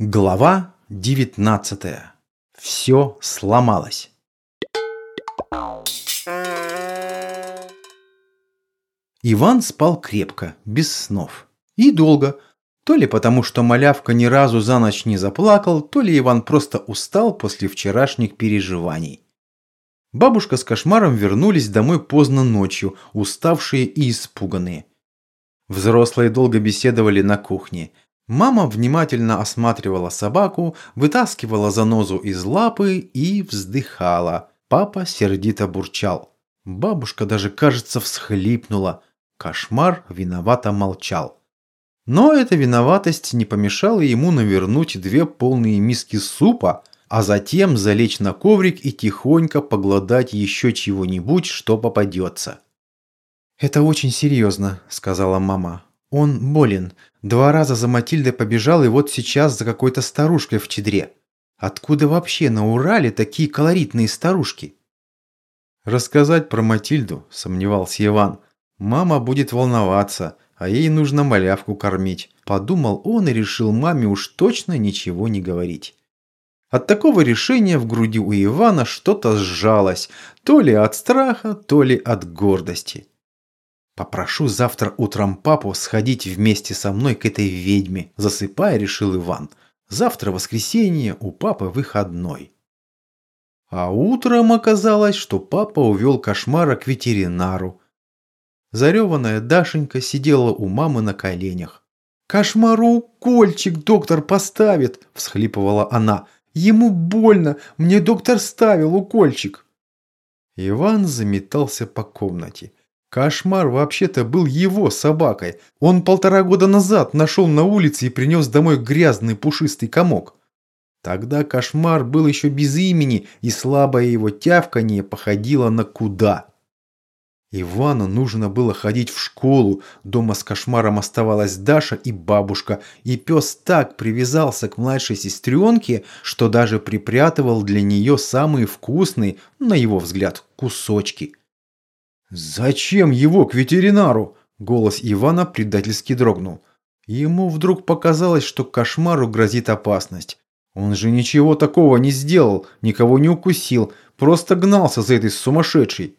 Глава 19. Все сломалось. Иван спал крепко, без снов. И долго. То ли потому, что малявка ни разу за ночь не заплакал, то ли Иван просто устал после вчерашних переживаний. Бабушка с кошмаром вернулись домой поздно ночью, уставшие и испуганные. Взрослые долго беседовали на кухне – Мама внимательно осматривала собаку, вытаскивала занозу из лапы и вздыхала. Папа сердито бурчал. Бабушка даже, кажется, всхлипнула. Кошмар виновато молчал. Но эта виноватость не помешала ему навернуть две полные миски супа, а затем залечь на коврик и тихонько погладать еще чего-нибудь, что попадется. «Это очень серьезно», – сказала мама. Он болен. Два раза за Матильдой побежал и вот сейчас за какой-то старушкой в чедре. Откуда вообще на Урале такие колоритные старушки? Рассказать про Матильду, сомневался Иван. Мама будет волноваться, а ей нужно малявку кормить. Подумал он и решил маме уж точно ничего не говорить. От такого решения в груди у Ивана что-то сжалось, то ли от страха, то ли от гордости. «Попрошу завтра утром папу сходить вместе со мной к этой ведьме», засыпая, решил Иван. «Завтра воскресенье, у папы выходной». А утром оказалось, что папа увел кошмара к ветеринару. Зареванная Дашенька сидела у мамы на коленях. «Кошмару укольчик доктор поставит!» – всхлипывала она. «Ему больно! Мне доктор ставил укольчик!» Иван заметался по комнате. Кошмар вообще-то был его собакой. Он полтора года назад нашел на улице и принес домой грязный пушистый комок. Тогда кошмар был еще без имени, и слабое его тявканье походило на куда. Ивану нужно было ходить в школу, дома с кошмаром оставалась Даша и бабушка, и пес так привязался к младшей сестренке, что даже припрятывал для нее самые вкусные, на его взгляд, кусочки – «Зачем его к ветеринару?» Голос Ивана предательски дрогнул. Ему вдруг показалось, что кошмару грозит опасность. Он же ничего такого не сделал, никого не укусил, просто гнался за этой сумасшедшей.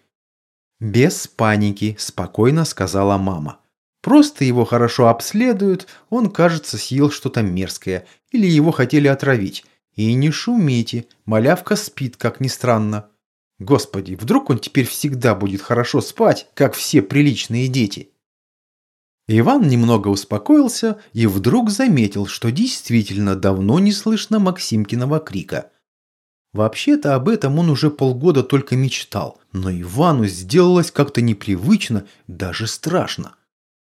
«Без паники», – спокойно сказала мама. «Просто его хорошо обследуют, он, кажется, съел что-то мерзкое, или его хотели отравить. И не шумите, малявка спит, как ни странно». Господи, вдруг он теперь всегда будет хорошо спать, как все приличные дети? Иван немного успокоился и вдруг заметил, что действительно давно не слышно Максимкиного крика. Вообще-то об этом он уже полгода только мечтал, но Ивану сделалось как-то непривычно, даже страшно.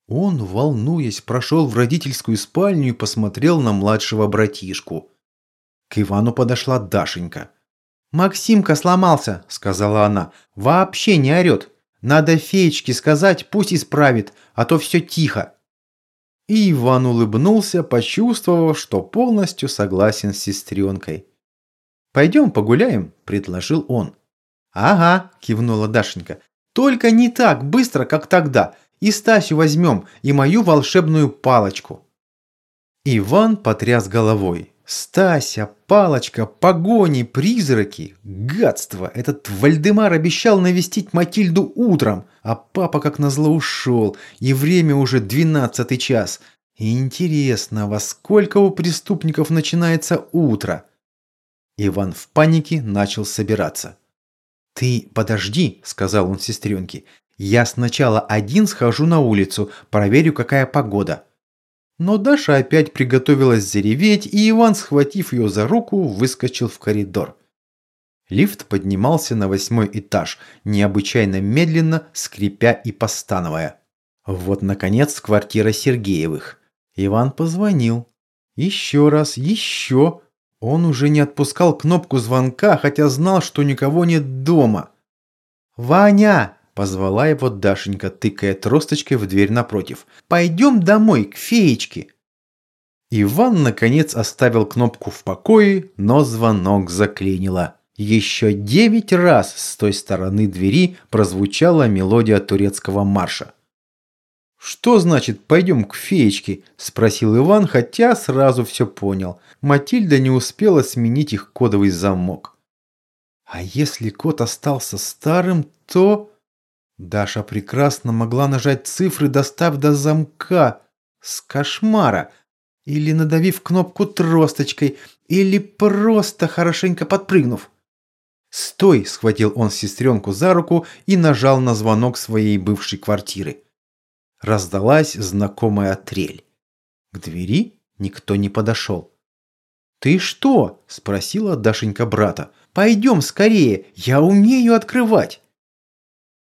Он, волнуясь, прошел в родительскую спальню и посмотрел на младшего братишку. К Ивану подошла Дашенька – «Максимка сломался», – сказала она. «Вообще не орет. Надо феечке сказать, пусть исправит, а то все тихо». И Иван улыбнулся, почувствовав, что полностью согласен с сестренкой. «Пойдем погуляем», – предложил он. «Ага», – кивнула Дашенька. «Только не так быстро, как тогда. И Стасю возьмем, и мою волшебную палочку». Иван потряс головой. Стася, палочка, погони, призраки. Гадство! Этот Вальдемар обещал навестить Матильду утром, а папа как назло ушел, и время уже двенадцатый час. Интересно, во сколько у преступников начинается утро? Иван в панике начал собираться. «Ты подожди», — сказал он сестренке. «Я сначала один схожу на улицу, проверю, какая погода». Но Даша опять приготовилась зареветь, и Иван, схватив ее за руку, выскочил в коридор. Лифт поднимался на восьмой этаж, необычайно медленно, скрипя и постановая. Вот, наконец, квартира Сергеевых. Иван позвонил. Еще раз, еще. Он уже не отпускал кнопку звонка, хотя знал, что никого нет дома. «Ваня!» Позвала его Дашенька, тыкая тросточкой в дверь напротив. «Пойдем домой, к феечке!» Иван, наконец, оставил кнопку в покое, но звонок заклинило. Еще девять раз с той стороны двери прозвучала мелодия турецкого марша. «Что значит «пойдем к феечке»?» – спросил Иван, хотя сразу все понял. Матильда не успела сменить их кодовый замок. «А если код остался старым, то...» Даша прекрасно могла нажать цифры «Доставь до замка» с кошмара, или надавив кнопку тросточкой, или просто хорошенько подпрыгнув. «Стой!» – схватил он сестренку за руку и нажал на звонок своей бывшей квартиры. Раздалась знакомая трель. К двери никто не подошел. «Ты что?» – спросила Дашенька брата. «Пойдем скорее, я умею открывать!»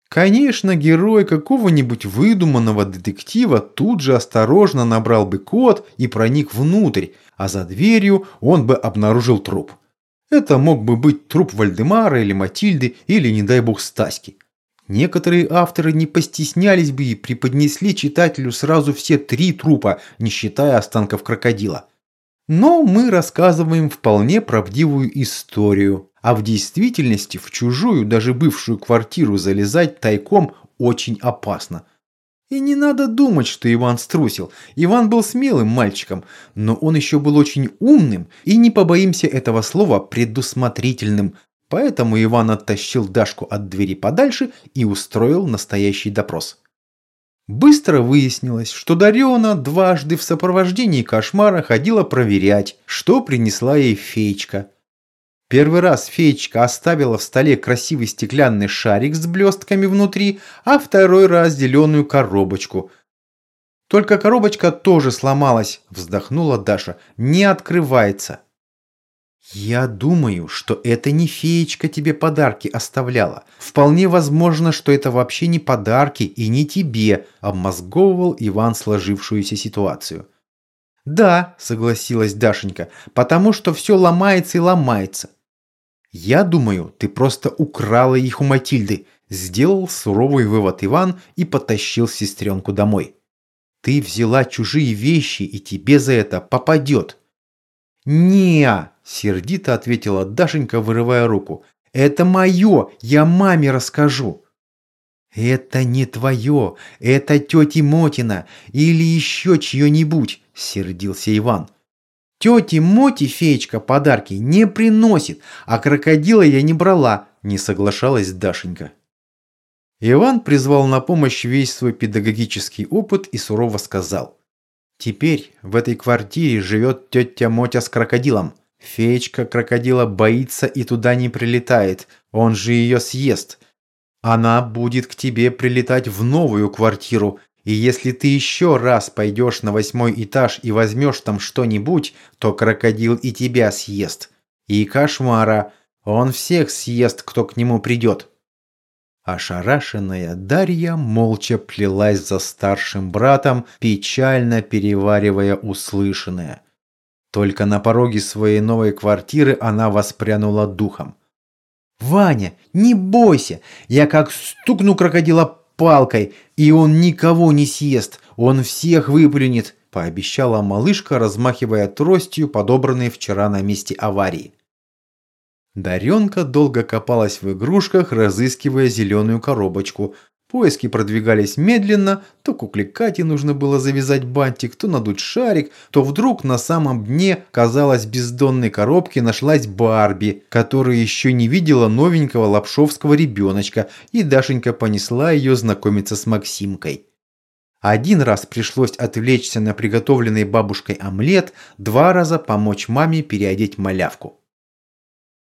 Конечно, герой какого-нибудь выдуманного детектива тут же осторожно набрал бы код и проник внутрь, а за дверью он бы обнаружил труп. Это мог бы быть труп Вальдемара или Матильды, или, не дай бог, Стаськи. Некоторые авторы не постеснялись бы и преподнесли читателю сразу все три трупа, не считая останков крокодила. Но мы рассказываем вполне правдивую историю, а в действительности в чужую, даже бывшую квартиру залезать тайком очень опасно – и не надо думать, что Иван струсил. Иван был смелым мальчиком, но он еще был очень умным и, не побоимся этого слова, предусмотрительным. Поэтому Иван оттащил Дашку от двери подальше и устроил настоящий допрос. Быстро выяснилось, что Дарена дважды в сопровождении кошмара ходила проверять, что принесла ей феечка – Первый раз феечка оставила в столе красивый стеклянный шарик с блестками внутри, а второй раз зеленую коробочку. Только коробочка тоже сломалась, вздохнула Даша. Не открывается. «Я думаю, что это не феечка тебе подарки оставляла. Вполне возможно, что это вообще не подарки и не тебе», – обмозговывал Иван сложившуюся ситуацию. «Да», – согласилась Дашенька, – «потому что все ломается и ломается. «Я думаю, ты просто украла их у Матильды», – сделал суровый вывод Иван и потащил сестренку домой. «Ты взяла чужие вещи, и тебе за это попадет». «Не-а», сердито ответила Дашенька, вырывая руку. «Это мое, я маме расскажу». «Это не твое, это тети Мотина или еще чье-нибудь», – сердился Иван. Тете Моти феечка подарки не приносит, а крокодила я не брала, не соглашалась Дашенька. Иван призвал на помощь весь свой педагогический опыт и сурово сказал. «Теперь в этой квартире живет тетя Мотя с крокодилом. Феечка крокодила боится и туда не прилетает, он же ее съест. Она будет к тебе прилетать в новую квартиру, и если ты еще раз пойдешь на восьмой этаж и возьмешь там что-нибудь, то крокодил и тебя съест. И кошмара, он всех съест, кто к нему придет». Ошарашенная Дарья молча плелась за старшим братом, печально переваривая услышанное. Только на пороге своей новой квартиры она воспрянула духом. «Ваня, не бойся! Я как стукну крокодила палкой, и он никого не съест, он всех выплюнет», – пообещала малышка, размахивая тростью, подобранной вчера на месте аварии. Даренка долго копалась в игрушках, разыскивая зеленую коробочку, Поиски продвигались медленно, то кукле Кате нужно было завязать бантик, то надуть шарик, то вдруг на самом дне, казалось, бездонной коробки нашлась Барби, которая еще не видела новенького лапшовского ребеночка, и Дашенька понесла ее знакомиться с Максимкой. Один раз пришлось отвлечься на приготовленный бабушкой омлет, два раза помочь маме переодеть малявку.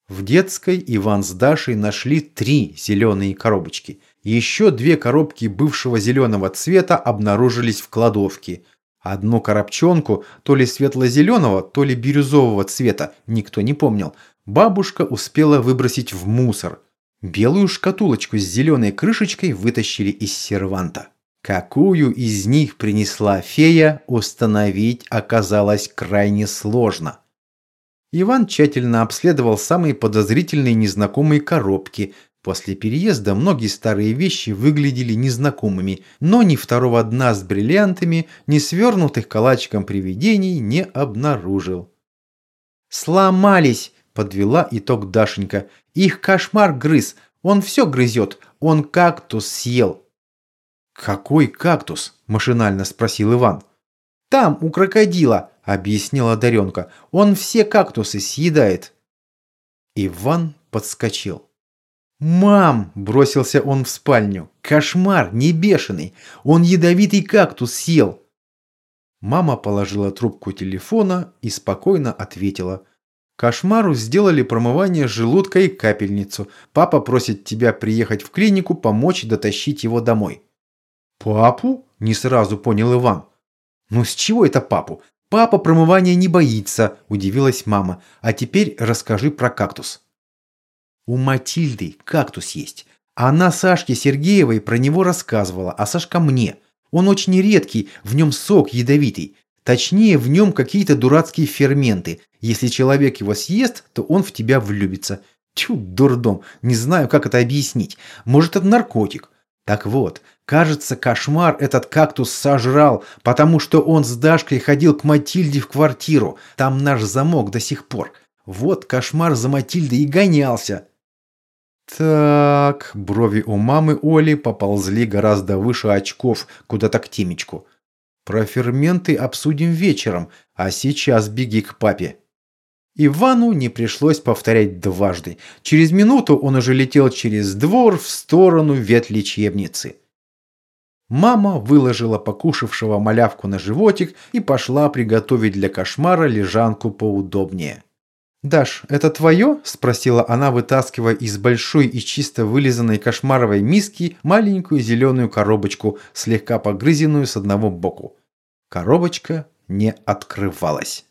В детской Иван с Дашей нашли три зеленые коробочки – еще две коробки бывшего зеленого цвета обнаружились в кладовке. Одну коробчонку, то ли светло-зеленого, то ли бирюзового цвета, никто не помнил, бабушка успела выбросить в мусор. Белую шкатулочку с зеленой крышечкой вытащили из серванта. Какую из них принесла фея, установить оказалось крайне сложно. Иван тщательно обследовал самые подозрительные незнакомые коробки, После переезда многие старые вещи выглядели незнакомыми, но ни второго дна с бриллиантами, ни свернутых калачиком привидений не обнаружил. «Сломались!» – подвела итог Дашенька. «Их кошмар грыз, он все грызет, он кактус съел». «Какой кактус?» – машинально спросил Иван. «Там, у крокодила», – объяснила Даренка. «Он все кактусы съедает». Иван подскочил. «Мам!» – бросился он в спальню. «Кошмар, не бешеный! Он ядовитый кактус съел!» Мама положила трубку телефона и спокойно ответила. «Кошмару сделали промывание желудка и капельницу. Папа просит тебя приехать в клинику, помочь дотащить его домой». «Папу?» – не сразу понял Иван. «Ну с чего это папу? Папа промывания не боится», – удивилась мама. «А теперь расскажи про кактус». У Матильды кактус есть. Она Сашке Сергеевой про него рассказывала, а Сашка мне. Он очень редкий, в нем сок ядовитый. Точнее, в нем какие-то дурацкие ферменты. Если человек его съест, то он в тебя влюбится. Тьфу, дурдом, не знаю, как это объяснить. Может, это наркотик. Так вот, кажется, кошмар этот кактус сожрал, потому что он с Дашкой ходил к Матильде в квартиру. Там наш замок до сих пор. Вот кошмар за Матильдой и гонялся. Так, брови у мамы Оли поползли гораздо выше очков, куда-то к темечку. Про ферменты обсудим вечером, а сейчас беги к папе. Ивану не пришлось повторять дважды. Через минуту он уже летел через двор в сторону ветлечебницы. Мама выложила покушавшего малявку на животик и пошла приготовить для кошмара лежанку поудобнее. «Даш, это твое?» – спросила она, вытаскивая из большой и чисто вылизанной кошмаровой миски маленькую зеленую коробочку, слегка погрызенную с одного боку. Коробочка не открывалась.